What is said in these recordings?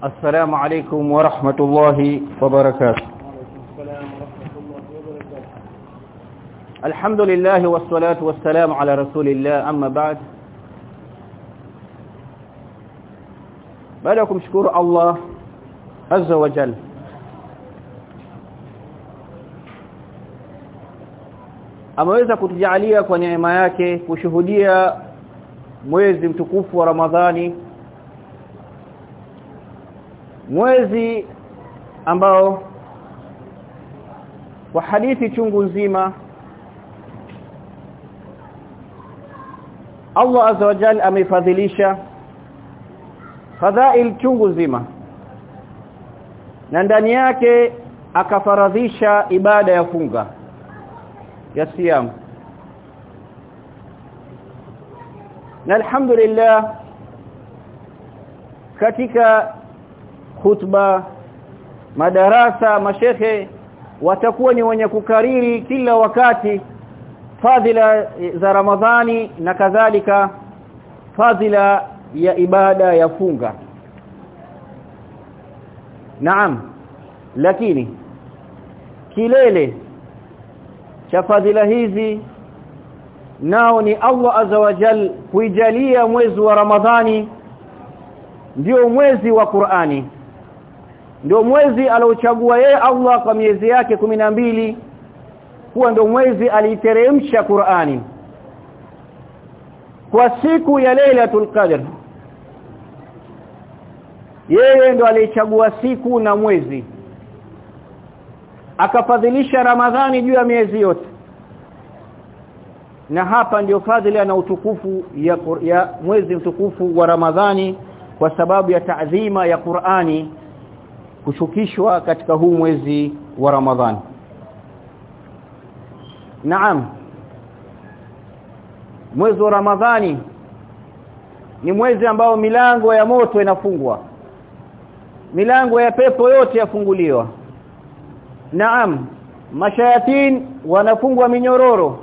السلام عليكم ورحمة الله وبركاته. الحمد لله والصلاة والسلام على رسول الله. أما بعد بلكم شكور الله عز وجل. أما إذا كنت neema yake kushuhudia mwezi mtukufu wa Ramadhani mwezi ambao wa hadithi chungu nzima Allah azza wa jalla amefadhilisha fadhail chungu nzima na ndani yake akafaradhisha ibada ya funga ya siyam. Na alhamdulillah katika khutba madarasa mashehe watakuwa ni wenye kukariri kila wakati fadhila za Ramadhani na kadhalika fadhila ya ibada ya funga. Naam lakini kilele cha fadhila hizi nao ni Allah azza wa jal kuijalia mwezi wa Ramadhani ndio mwezi wa Qur'ani ndio mwezi aliochagua yeye Allah kwa miezi yake mbili. Kuwa ndio mwezi aliiteremsha Qur'ani. Kwa siku ya Lailatul Qadr yeye ndo alichagua siku na mwezi. Akafadhilisha Ramadhani juu ya miezi yote. Na hapa ndio fadhila na utukufu ya, ya mwezi mtukufu wa Ramadhani kwa sababu ya taadhima ya Qur'ani kushukishwa katika huu mwezi wa Ramadhani Naam. Mwezi wa Ramadhani ni mwezi ambao milango ya moto inafungwa. Milango ya pepo yote yafunguliwa. Naam. Mashayatin wanafungwa minyororo.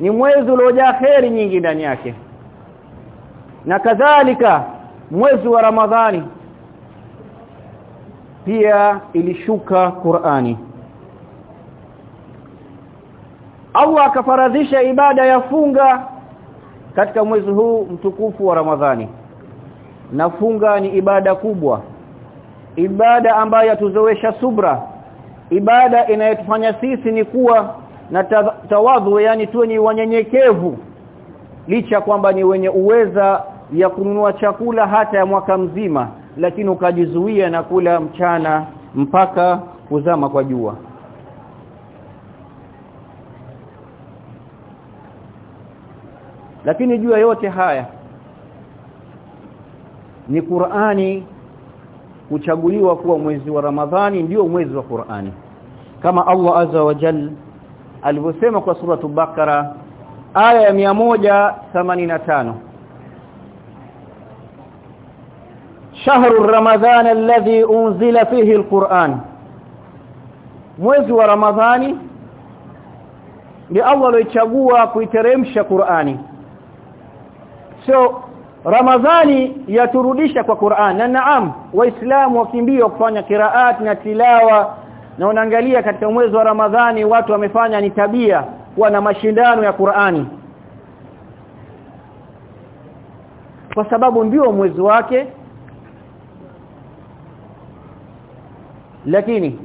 Ni mwezi uliojaa kheri nyingi ndani yake. Na kadhalika mwezi wa Ramadhani pia ilishuka Qur'ani. Allah akafaradhisha ibada ya funga katika mwezi huu mtukufu wa Ramadhani. Na funga ni ibada kubwa. Ibada ambayo yatuzoesha subra. Ibada inayotufanya sisi ni kuwa na tawadhu yani tuwe ni wanyenyekevu. Licha kwamba ni wenye uweza ya kununua chakula hata ya mwaka mzima lakini ukajizuia na kula mchana mpaka kuzama kwa jua. Lakini jua yote haya ni Qur'ani kuchaguliwa kuwa mwezi wa Ramadhani ndio mwezi wa Qur'ani. Kama Allah azza wa jal alivyosema kwa suratu Bakara aya ya 185 shahru ramadhan alladhi unzila fihi alquran mwezi wa ramadhani ni Allah aliyochagua kuiteremsha Qur'ani so Ramadhani yaturudisha kwa Qur'an na naam waislamu wakimbia kufanya qiraat na tilawa na unaangalia katika mwezi wa Ramadhani watu wamefanya ni tabia kuwa na mashindano ya Qur'ani kwa sababu ndio mwezi wake lakini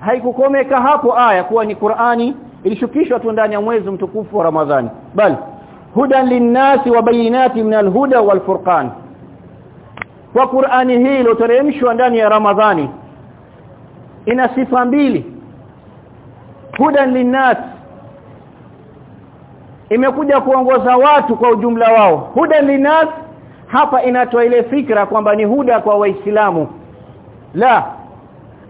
haikukomeka hapo aya kuwa ni Qur'ani ilishukishwa tu ndani ya mwezi mtukufu wa Ramadhani. Bali hudan linnasi wa bayinati min alhuda walfurqan kwa Qur'ani hii iliyoteremshwa ndani ya Ramadhani ina sifa mbili. Hudan linnas imekuja kuongoza watu kwa ujumla wao. Hudan linnas hapa inatoa ile fikra kwamba ni huda kwa waislamu. La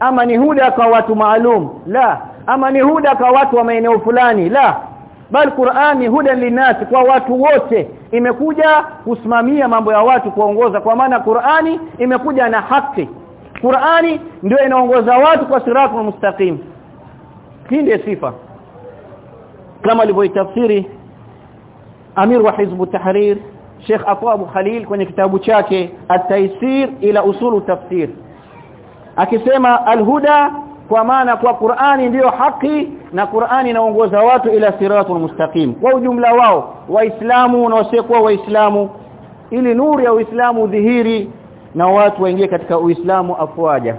ama ni huda kwa watu maalum? La. Ama ni huda kwa watu wa maeneo fulani? La. Bali Qur'ani hudan linasi kwa watu wote. Imekuja kusimamia mambo ya watu kuongoza. Kwa maana Qur'ani imekuja na haki. Qur'ani ndio inaongoza watu kwa siratul mustaqim. Hii ndiyo sifa. Kama alivyoitafsiri Amir wa Hizb Tahrir Sheikh Abu Khalil kwenye kitabu chake At-Taysir ila usulu tafsir akisema al-huda kwa maana kwa Qur'ani ndiyo haki na Qur'ani inaongoza watu ila siratul mustaqim. Kwa ujumla wao waislamu na wasiokuwa waislamu ili nuru ya uislamu dhihiri na watu waingie katika uislamu afwaja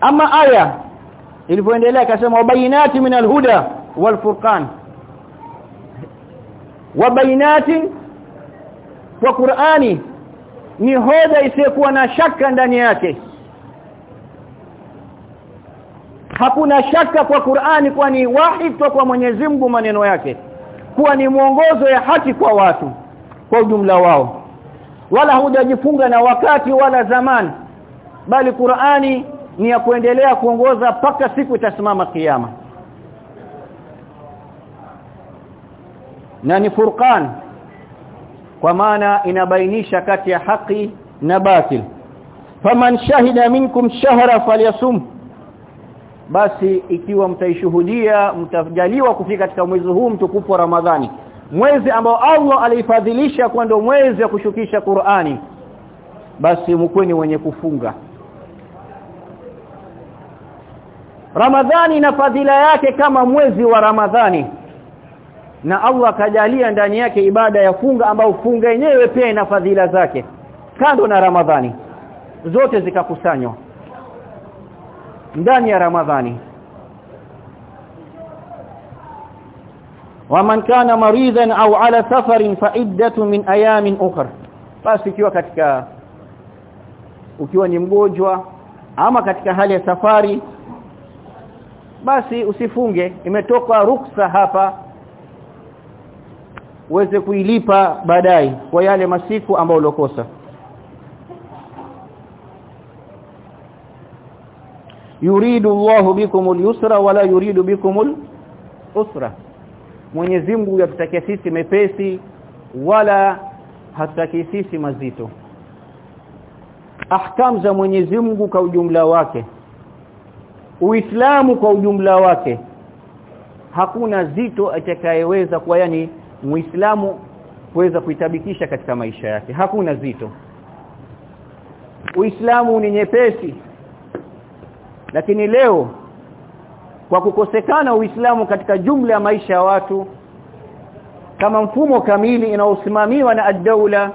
ama aya ilipoendelea akasema wabayinati min alhuda walfurqan. Wabayinati kwa Qur'ani ni hoja isiyokuwa na shaka ndani yake. Hakuna shaka kwa Qur'ani kwani wahi kwa Mwenyezi Mungu maneno yake kuwa ni mwongozo ya haki kwa watu kwa ujumla wao. Wala hujajifunga na wakati wala zamani bali Qur'ani ni ya kuendelea kuongoza paka siku itasimama kiyama. Na ni furqan kwa maana inabainisha kati ya haki na batil. Faman shahida minkum shahra falyasum. Basi ikiwa mtaishuhudia mtajaliwa kufika katika mwezi huu mtukufu wa Ramadhani. Mwezi ambao Allah alifadhilisha kwa ndo mwezi wa kushukisha Qur'ani. Basi mkweni wenye kufunga. Ramadhani na fadhila yake kama mwezi wa Ramadhani na Allah kajalia ndani yake ibada ya funga ambayo funga yenyewe pia ina fadhila zake kando na Ramadhani. Zote zikakusanywa ndani ya Ramadhani. Waman kana maridhan au ala safarin fa iddatu min ayamin ukhra. Basi ikiwa katika ukiwa ni mgonjwa ama katika hali ya safari basi usifunge. Imetoka ruksa hapa uweze kuilipa baadaye kwa yale masiku ambayo ulokosa. Yuridu Allahu bikumul yusra wala yuridu bikumul usra Mwenyezi Mungu yatutakia sisi mepesi wala hataki sisi mazito. Ahkam za Mwenyezi Mungu kwa ujumla wake. Uislamu kwa ujumla wake. Hakuna zito atakayeweza kwa yani Muislamu kuweza kuitabikisha katika maisha yake. Hakuna zito. Uislamu ni nyepesi. Lakini leo kwa kukosekana Uislamu katika jumla ya maisha ya watu kama mfumo kamili inaosimamiwa na ad-daula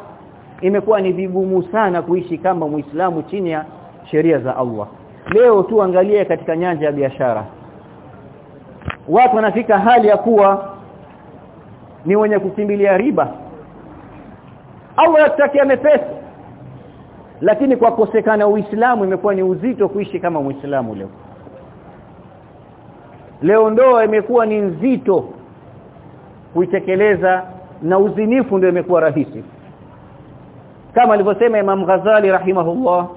imekuwa ni vigumu sana kuishi kama Muislamu chini ya sheria za Allah. Leo tuangalie katika nyanja ya biashara. Watu wanafika hali ya kuwa ni wenye kukimbilia riba. Au yatakia mepesi lakini kwa kosekana uislamu imekuwa ni uzito kuishi kama muislamu leo. Leo ndoa imekuwa ni nzito kuitekeleza na uzinifu ndio imekuwa rahisi. Kama alivyosema Imam Ghazali rahimahullah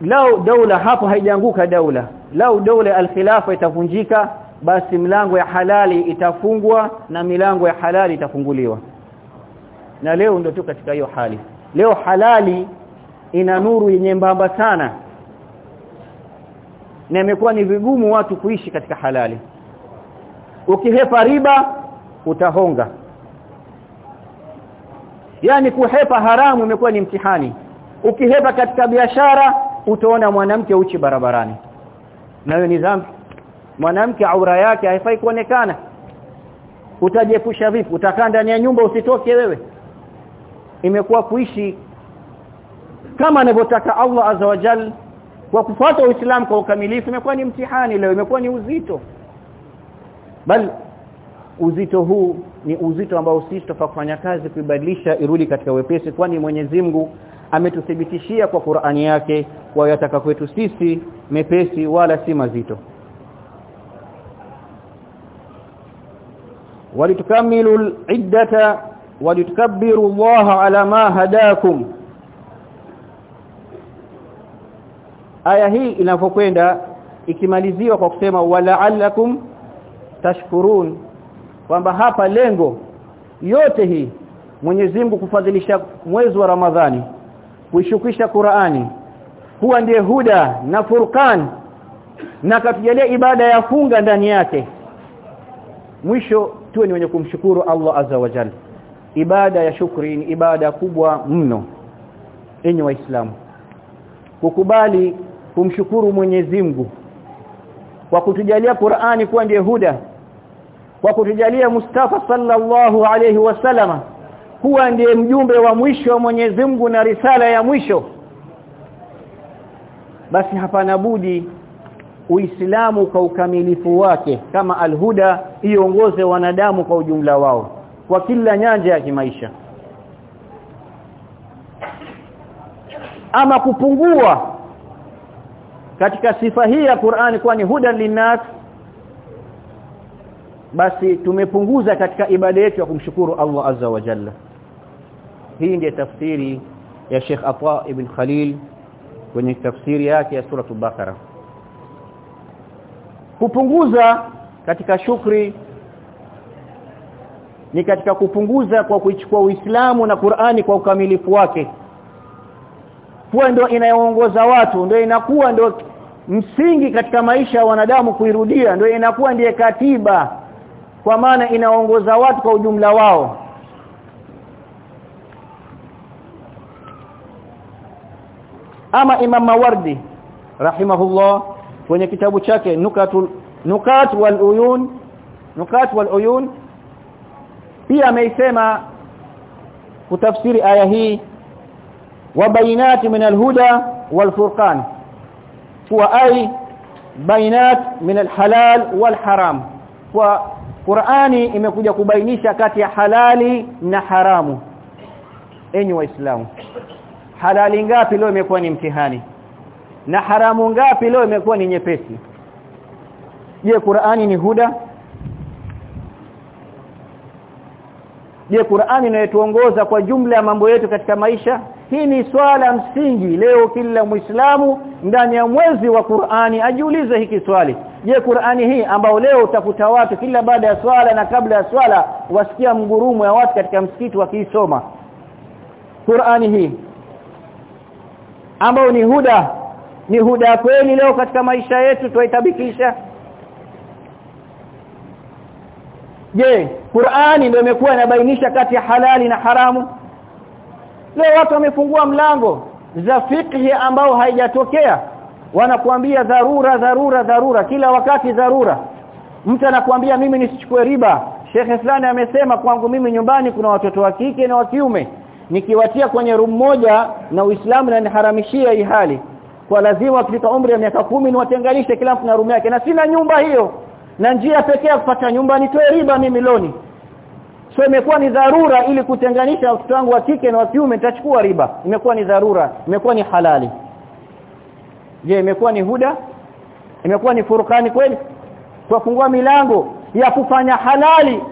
lao daula hapo haijaanguka daula. Lao daula alkhilafa itavunjika basi milango ya halali itafungwa na milango ya halali itafunguliwa. Na leo ndio tu katika hiyo hali. Leo halali ina nuru yenye mbamba sana. Na imekuwa ni vigumu watu kuishi katika halali. Ukihepa riba utahonga. Yani kuhepa haramu imekuwa ni mtihani. Ukihepa katika biashara utaona mwanamke uchi barabarani. Na hiyo ni dhambi mwanamke aura yake haifai kuonekana. Utajepusha vipi? Utakaa ndani ya nyumba usitoke wewe. Imekuwa kuishi kama anavyotaka Allah azza wa jal. Kwa kufuata uislamu kwa ukamilifu imekuwa ni mtihani leo imekuwa ni uzito. Bali uzito huu ni uzito ambao sisi tufaa kufanya kazi kuibadilisha irudi katika wepesi kwani Mwenyezi Mungu ametuthibitishia kwa Qur'ani yake kwa yataka kwetu sisi mepesi wala si mazito walitukamilu al-iddata walitukabbiru Allah ala ma hadakum aya hii inapokwenda ikimaliziwa kwa kusema wala'allakum tashkurun kwamba hapa lengo yote hii Mwenyezi Mungu kufadhilisha mwezi wa Ramadhani kuishukisha Qur'ani huwa ndiye huda na furqan na katujalia ibada ya funga ndani yake mwisho tuwe ni wenye kumshukuru Allah azza wa jalla ibada ya shukri ni ibada kubwa mno enyi waislamu. Kukubali kumshukuru Mwenyezi Mungu kwa kutujalia Qur'ani kuwa ndiye huda kwa kutujalia Mustafa sallallahu alayhi wasallama kuwa ndiye mjumbe wa mwisho wa Mwenyezi Mungu na risala ya mwisho. Basi hapana budi Uislamu kwa ukamilifu wake kama alhuda iongoze wanadamu kwa ujumla wao kwa kila nyanja ya kimaisha. Ama kupungua katika sifa hii ya Qur'ani kuwa ni hudan linnas basi tumepunguza katika ibada yetu ya kumshukuru Allah azza wa jalla. Hii ndiyo tafsiri ya Sheikh Atha ibn Khalil kwenye tafsiri yake ya sura Bakara kupunguza katika shukri. Ni katika kupunguza kwa kuichukua Uislamu na Qur'ani kwa ukamilifu wake. Kuwa ndio inayoongoza watu ndio inakuwa ndio msingi katika maisha ya wanadamu kuirudia ndio inakuwa ndiye katiba kwa maana inaongoza watu kwa ujumla wao. Ama Imam Mawardi rahimahullah kwenye kitabu chake nukatul nukat wal uyun nukat wal uyun pia ameisema kutafsiri aya hii wa bainati min alhuda wal furqan huwa ay bainat min alhalal wal haram kwa Qur'ani imekuja kubainisha kati ya halali na haramu. Enyi waislamu halali ngapi leo imekuwa ni mtihani na haramu ngapi leo imekuwa ni nyepesi? Je Qur'ani ni huda? Je Qur'ani inayotuongoza kwa jumla ya mambo yetu katika maisha? Hii ni swala msingi. Leo kila muislamu ndani ya mwezi wa Qur'ani ajiulize hiki swali. Je Qur'ani hii ambao leo utakuta watu kila baada ya swala na kabla ya swala wasikia mgurumo ya watu katika msikiti wakiisoma? Qur'ani hii ambao ni huda ni huda kweli leo katika maisha yetu tuitabikisha je Qur'ani ndio imekuwa inabainisha kati ya halali na haramu? Leo watu wamefungua mlango za fikhi ambao haijatokea. Wanakuambia dharura dharura dharura kila wakati dharura. Mtu anakuambia mimi nisichukue riba. Shekhe fulani amesema kwangu mimi nyumbani kuna watoto wa kike na wa kiume. Nikiwatia kwenye room moja na Uislamu na niharamishia hii hali kwa lazima wakifika umri ya miaka kumi ni watenganishe kila mtu na rumu yake. Na sina nyumba hiyo. Na njia pekee ya kupata nyumba nitoe riba mimi loni. So imekuwa ni dharura ili kutenganisha watoto wangu wa kike na wa kiume nitachukua riba. Imekuwa ni dharura. Imekuwa ni halali. Je imekuwa ni huda? Imekuwa ni furukani kweli? Kufungua milango ya kufanya halali.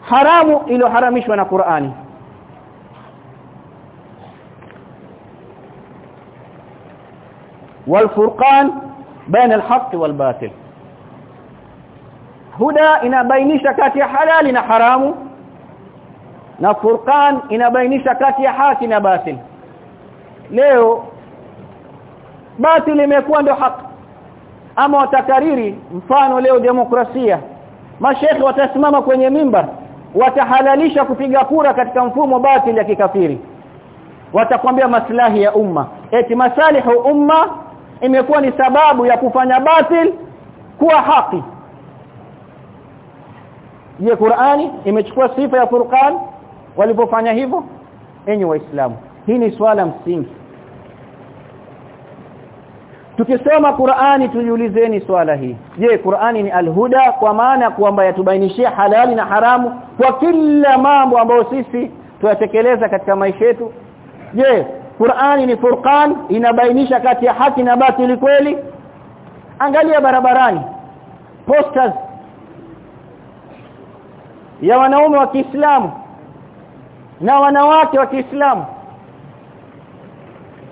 Haramu iliyoharamishwa na Qur'ani والفرقان بين الحق والباطل huda inabainisha kati ya halali na haramu na furqan inabainisha kati ya haki na batil leo batil imekuwa ndio haki ama watakariri mfano leo demokrasia mashekhi watasimama kwenye mimbar watahalalisha kupiga kura katika mfumo batil ya kikafiri watakwambia maslahi ya umma eti masalihu umma imekuwa ni sababu ya kufanya batil kuwa haki. Je Qur'ani imechukua sifa ya Furqan walipofanya hivyo? Enyi waislamu hii ni swala msingi. Tukisoma Qur'ani tujiulizeni swala hii. Je Qur'ani ni alhuda kwa maana kwamba yatubainishia halali na haramu kwa kila mambo ambayo sisi tuyatekeleza katika maisha yetu? Je Qur'ani ni furqan inabainisha kati ya haki na batili kweli. Angalia barabarani posters ya wanaume wa Kiislamu na wanawake wa Kiislamu.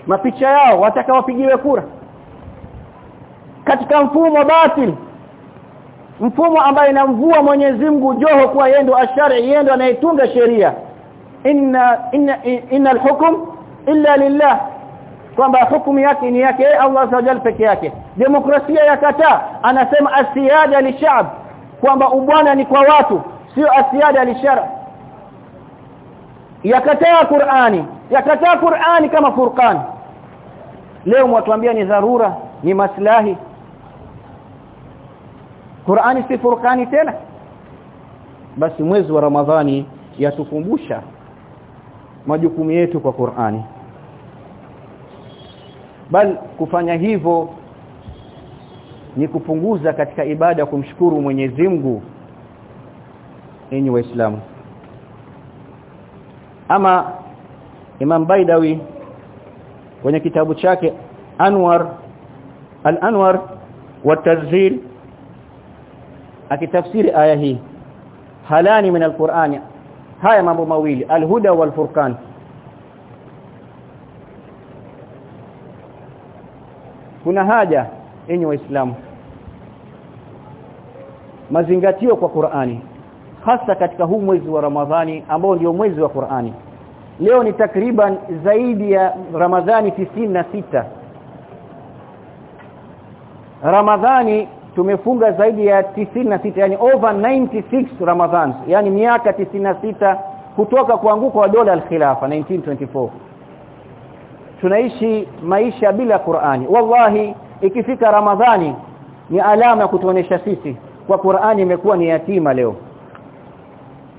Mapicha yao watakawapigiwe kura. Katika mfumo batil mfumo ambaye inamvua Mwenyezi Mungu joho kuwa yendo ashari yendo anayetunga sheria. Inna inna innal hukm illa lillah. Kwamba hukumu yake ni yake Allah Azza peke yake. Demokrasia yakataa anasema asiyada lishab kwamba ubwana ni kwa watu sio asiyada lishara yakataa Qur'ani yakataa Qur'ani kama Furqan. Leo mwatuambia ni dharura ni maslahi. Qur'ani si Furqani tena? Basi mwezi wa Ramadhani yatukumbusha majukumu yetu kwa Qur'ani. Bal kufanya hivyo ni kupunguza katika ibada kumshukuru Mwenyezi Mungu enyi waislamu. Ama Imam Baidawi kwenye kitabu chake Anwar Al-Anwar wa Tazhir akitafsiri aya hii halani min al-Qur'ani haya mambo mawili alhuda wal-furqan. Kuna haja enyi waislamu mazingatio kwa Qur'ani hasa katika huu mwezi wa Ramadhani ambao ndio mwezi wa Qur'ani. Leo ni takriban zaidi ya Ramadhani sita. Ramadhani tumefunga zaidi ya na sita yani over 96 Ramadhans yani miaka sita kutoka kuanguka wa dola al-khilafa 1924 tunaishi maisha bila Qur'ani. Wallahi ikifika Ramadhani ni alama ya kutuonesha sisi kwa Qur'ani imekuwa ni yatima leo.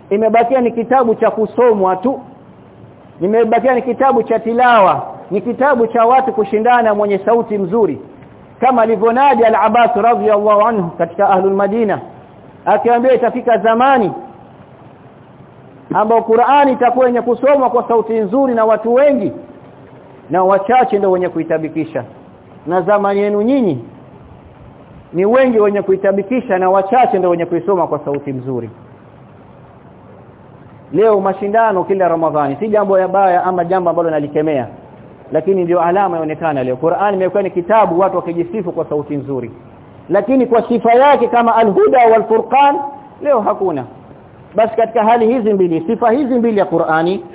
Imebakia ni kitabu cha kusomwa tu. Nimebakia ni kitabu cha tilawa. Ni kitabu cha watu kushindana mwenye sauti mzuri kama alivyonadi al-Abbas radhiyallahu anhu katika ahlul Madina akiambia itafika zamani ambao Qur'ani itakuwa yenye kusomwa kwa sauti nzuri na watu wengi na wachache ndio wenye kuitabikisha. Na zamani yenu nyinyi ni wengi wenye kuitabikisha na wachache ndio wenye kuisoma kwa sauti nzuri. Leo mashindano kila ramadhani si jambo ya baya ama jambo ambalo nalikemea lakini ndio alama inaonekana leo. Qur'an imekuwa ni kitabu watu wakijisifu kwa sauti nzuri. Lakini kwa sifa yake kama al-huda wal-furqan leo hakuna. Basi katika hali hizi mbili sifa hizi mbili ya Qur'ani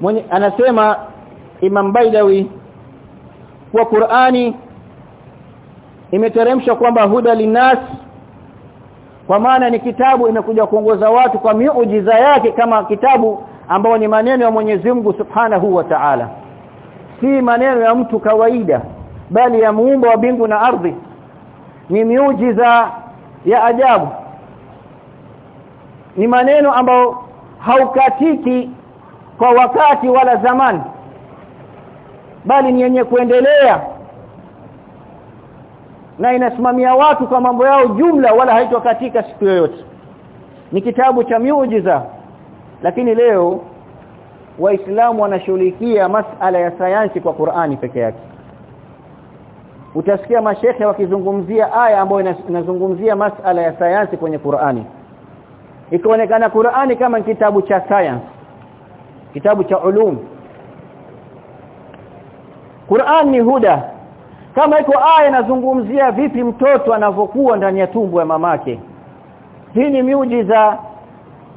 mwenye anasema Imam Baidawi kwa Qur'ani imeteremshwa kwamba huda linas kwa maana ni kitabu imekuja kuongoza watu kwa miujiza yake kama kitabu ambao ni maneno ya Mwenyezi Mungu Subhanahu wa Ta'ala. Si maneno ya mtu kawaida bali ya muumba wa bingu na ardhi. Ni miujiza ya ajabu. Ni maneno ambayo haukatiki kwa wakati wala zamani bali ni yenye kuendelea. Na inasimamia watu kwa mambo yao jumla wala haitokatika siku yoyote. Ni kitabu cha miujiza lakini leo waislamu wanashughulikia masala ya sayansi kwa Qur'ani peke yake. Utasikia mashehe wakizungumzia aya ambayo inazungumzia masala ya sayansi kwenye Qur'ani. Ikionekana Qur'ani kama kitabu cha science kitabu cha ulum. Qur'an ni huda. Kama iko aya inazungumzia vipi mtoto anavyokuwa ndani ya tumbo ya mamake. Hii ni miujiza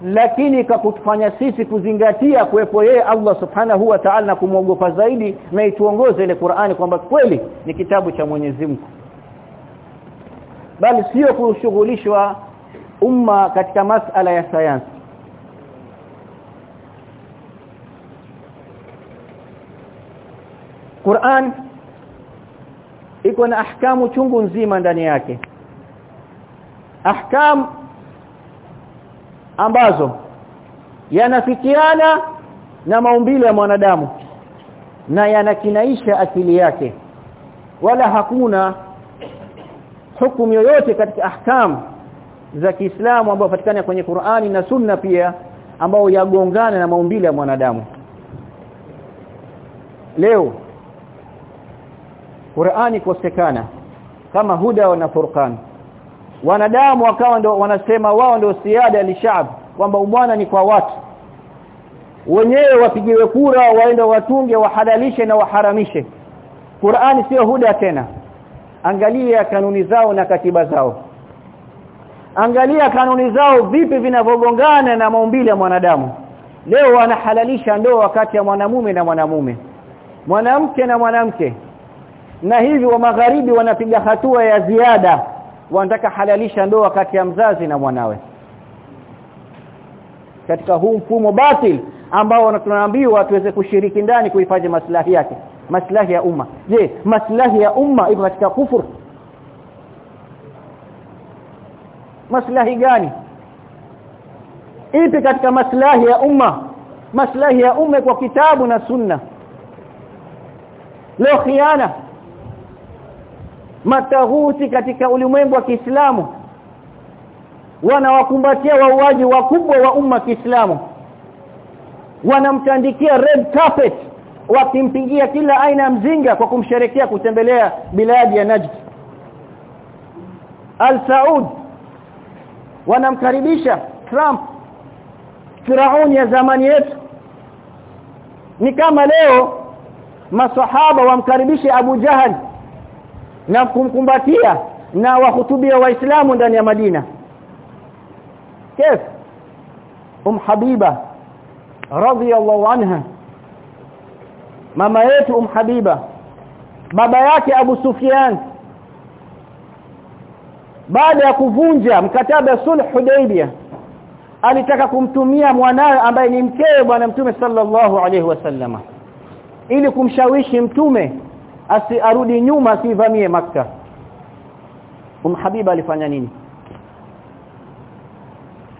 lakini kakutufanya sisi kuzingatia kuwepo yeye Allah subhanahu wa ta'ala na kumwogopa zaidi na ituongoze ile Qur'ani kwamba kweli ni kitabu cha Mwenyezi Mungu. Bali sio kushughulishwa umma katika masala ya sayansi. Qur'an iko na ahkamu chungu nzima ndani yake. Ahkam ambazo yanafikiana na maumbile ya mwanadamu na yanakinaisha akili yake. Wala hakuna hukumu yoyote katika ahkam za Kiislamu ambayo patikana kwenye Qur'ani na Sunna pia ambao yagongana na maumbile ya mwanadamu. Leo Qur'ani kosekana kama huda na furqan wanadamu wakawa ndio wanasema wao ndio siada lishab kwamba ubwana ni kwa watu. Wenyewe wapigiwe kura waende watunge wahalalishe na waharamishe. Qur'ani sio huda tena. Angalia kanuni zao na katiba zao. Angalia kanuni zao vipi vinavyogongana na maumbile ya mwanadamu. Leo wanahalalisha ndoa kati ya mwanamume na mwanamume. Mwanamke na mwanamke. Na hivi wa magharibi wanapiga hatua ya ziada wanataka halalisha ndoa kati ya mzazi na mwanawe. Katika huu mfumo batil ambao tunaambiwa tuweze kushiriki ndani kuhifadhi maslahi yake maslahi ya umma. Je maslahi ya umma ipo katika kufur? Maslahi gani? Ipi katika maslahi ya umma? Maslahi ya umma kwa kitabu na sunna. Leo khiana mataghuti katika ulimwengu wa Kiislamu wanawakumbatia wauaji wakubwa wa umma Kiislamu. Wanamtandikia red carpet wakimpigia kila aina ya mzinga kwa kumsherekea kutembelea biladi ya Najd. Al Saud wanamkaribisha Trump Firauni ya zamani yetu. Ni kama leo maswahaba wamkaribishe Abu Jahal na kumkumbatia na wahutubia waislamu ndani ya Madina كيف ام حبيبه رضي الله عنها mama yetu um habiba baba yake Abu Sufyan baada ya kuvunja mkataba wa sulh Hudaybiyah alitaka kumtumia mwanawe ambaye ni mkewe bwana mtume sallallahu alaihi wasallama ili kumshawishi mtume asiarudi nyuma asivamie makka. Umhabiba alifanya nini?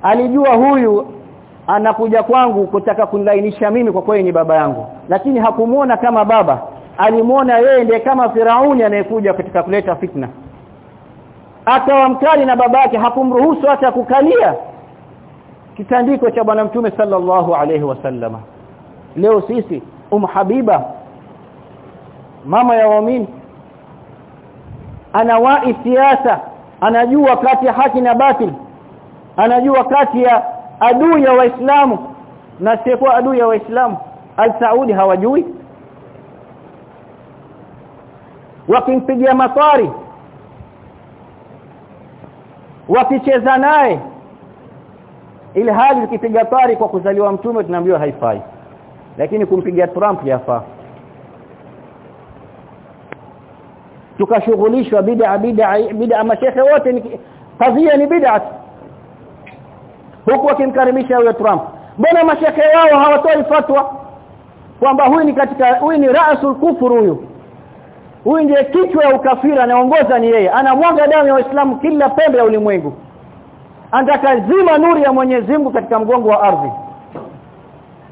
Alijua huyu anakuja kwangu kutaka kunilainisha mimi kwa kweli ni baba yangu. Lakini hakumuona kama baba. Alimuona yeye ndiye kama Firauni anayekuja katika kuleta fitna. Akawa mkali na babake hakumruhusu hata kukalia. Kitandiko cha bwana mtume sallallahu alaihi wasallama leo sisi um habiba mama ya waumini. Anawai siasa. Anajua kati ya haki na batil. Anajua kati ya adui ya waislamu na siyekuwa adui ya waislamu. al-Saudi hawajui. Wakimpigia matari wakicheza naye. Ili hali ikipiga tari kwa kuzaliwa mtume tunaambiwa haifai. Lakini kumpigia Trump yafaa tukashughulishwa bid'a bid'a bid'a mashehe wote ni kadhia ni bid'a huku akimkaribisha huyo Trump. Mbona mashehe wao hawatoi fatwa? Kwamba huyu ni katika huyu ni rasul kufur huyu. Huyu ndiye kichwa ya ukafiri anaongoza ni yeye. Anamwaga damu ya waislamu kila pembe ya ulimwengu. Anataka zima nuri ya Mwenyezi Mungu katika mgongo wa ardhi.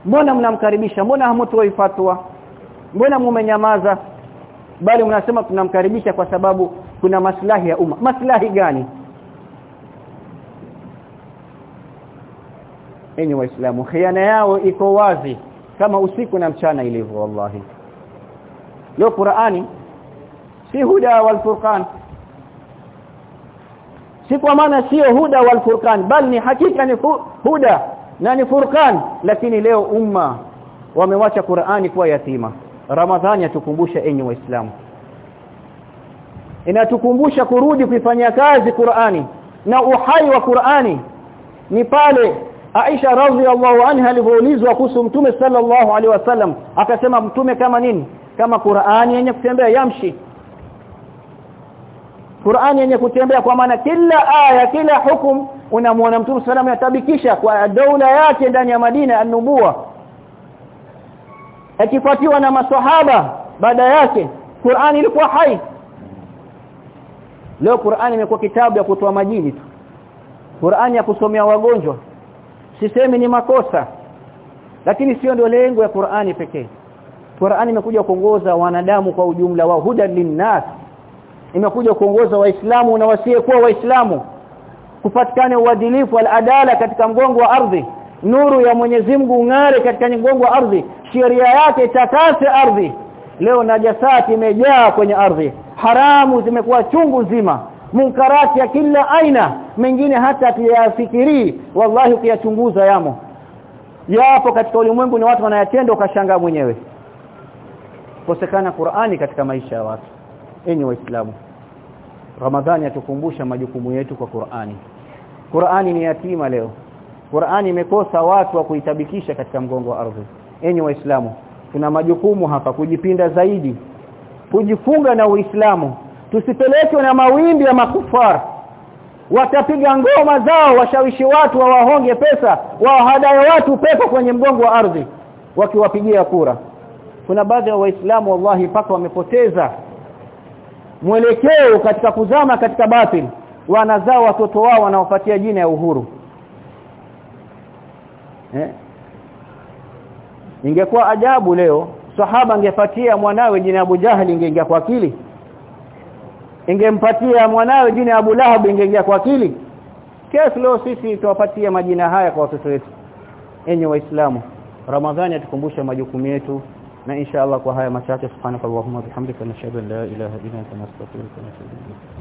Mbona mnamkaribisha? Mbona hamtoi fatwa? Mbona mumenyamaza bali mnasema tunamkaribisha kwa sababu kuna maslahi ya umma. Maslahi gani? Enyi waislamu khiana yao iko wazi kama usiku na mchana ilivyo wallahi. Leo Qur'ani si huda wal furqan. Si kwa maana sio huda wal furqan bali ni hakika ni huda na ni furqan. Lakini leo umma wamewacha Qur'ani kuwa yatima Ramadhani atukumbusha enyi waislamu. Inatukumbusha kurudi kuifanyia kazi Qur'ani na uhai wa Qur'ani. Ni pale Aisha radhiallahu anha alipoulizwa kuhusu Mtume sallallahu alaihi wasallam akasema mtume kama nini? Kama Qur'ani yenye kutembea yamshi. Qur'ani yenye kutembea kwa maana kila aya kila hukumu unamwona Mtume sallallahu yatabikisha kwa daula yake ndani ya Madina an-nubuwa akifuatiwa na maswahaba baada yake Qur'ani ilikuwa hai. Leo Qur'ani imekuwa kitabu ya kutoa majini tu. Qur'ani ya kusomea wagonjwa. Sisemi ni makosa lakini sio ndio lengo ya Qur'ani pekee. Qur'ani imekuja kuongoza wanadamu kwa ujumla wa huda linnas. Imekuja kuongoza waislamu na wasiyekuwa waislamu. Kupatikane uadilifu al-adala katika mgongo wa ardhi nuru ya Mwenyezi Mungu ng'are katika mgongo wa ardhi sheria yake takase ardhi. Leo najasati imejaa kwenye ardhi haramu zimekuwa chungu nzima munkarati ya kila aina mengine hata tuyafikirii wallahi ukiyachunguza yamo. Yapo katika ulimwengu ni watu wanayatenda ukashangaa mwenyewe. Kosekana Qur'ani katika maisha ya watu. Enyi waislamu Ramadhani atukumbusha majukumu yetu kwa Qur'ani. Qur'ani ni yatima leo Qur'ani imekosa watu wa kuitabikisha katika mgongo wa ardhi. Enyi waislamu tuna majukumu hapa kujipinda zaidi kujifunga na Uislamu. Tusipelekwe na mawimbi ya makufar. Watapiga ngoma zao washawishi watu wawahonge pesa wahadaye watu pepo kwenye mgongo wa ardhi wakiwapigia kura. Kuna baadhi ya waislamu wallahi paka wamepoteza mwelekeo katika kuzama katika batil. Wanazaa watoto wao wanaofuatia jina ya uhuru eh? Ingekuwa ajabu leo sahaba angepatia mwanawe jina Abu Jahali ingeingia kwa akili. Ingempatia mwanawe jina Abu Lahab ingeingia kwa akili. Kesi leo sisi tuwapatia majina haya kwa watoto wetu. Enye waislamu ramadhani atukumbusha majukumu yetu na insha Allah kwa haya machache. Subhanakallahumma bihamdika nashhadu la ilaha illa anta nastaghfiruka wa natubu ilayk